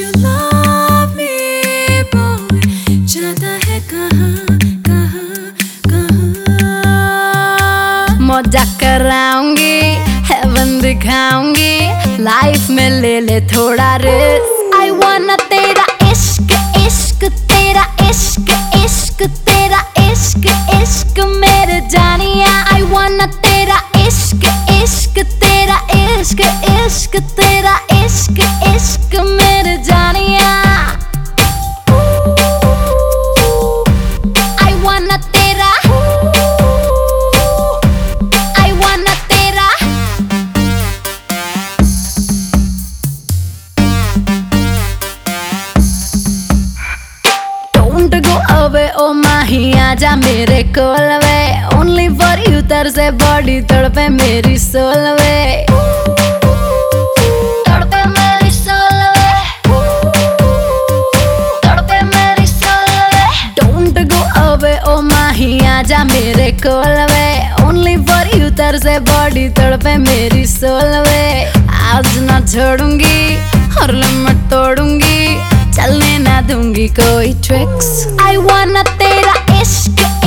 You love me, boy? जाता है कहाँ कहाँ कहाँ? मौजा कराऊँगी हेवन दिखाऊँगी लाइफ में ले ले थोड़ा रिस्क आई वाना तेरा इश्क इश्क तेरा इश्क इश्क तेरा इश्क इश्क मेरे जानिया। आई वाना तेरा इश्क इश्क तेरा इश्क इश्क तेरा इश्क इश्क आजा मेरे कोल वे। Only for you, तरसे बॉडी तड़पे मेरी सोल वे। आजा मेरे कोल वे। Only for you, तरसे बॉडी तड़पे मेरी सोल वे। आज ना छोड़ूँगी और लिमिट तोड़ूँगी। चलने ना दूँगी कोई ट्रिक्स आई वाना तेरा इश्क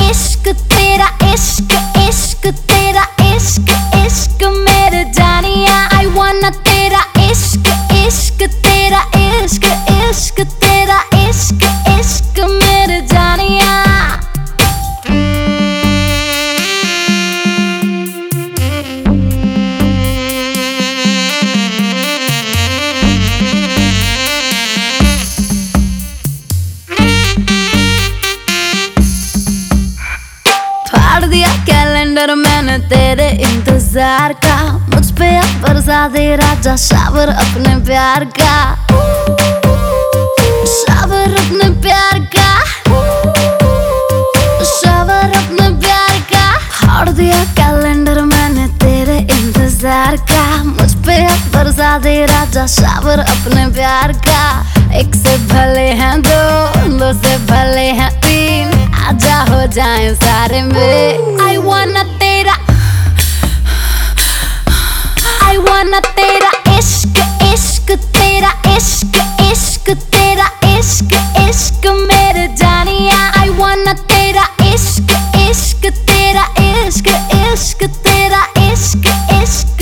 इंतज़ार का मुझ पे बरसा दे राजा शावर अपने प्यार का शावर अपने प्यार का शावर अपने प्यार का फाड़ दिया कैलेंडर मैंने तेरे इंतज़ार का मुझ पे बरसा दे राजा शावर अपने प्यार का एक से भले हैं दो दो से भले हैं तीन आजा हो जाए सारे में आई वाना आई वाना तेरा इश्क इश्क तेरा इश्क इश्क तेरा इश्क इश्क मेरे जानिया आई वाना तेरा इश्क इश्क तेरा इश्क इश्क तेरा इश्क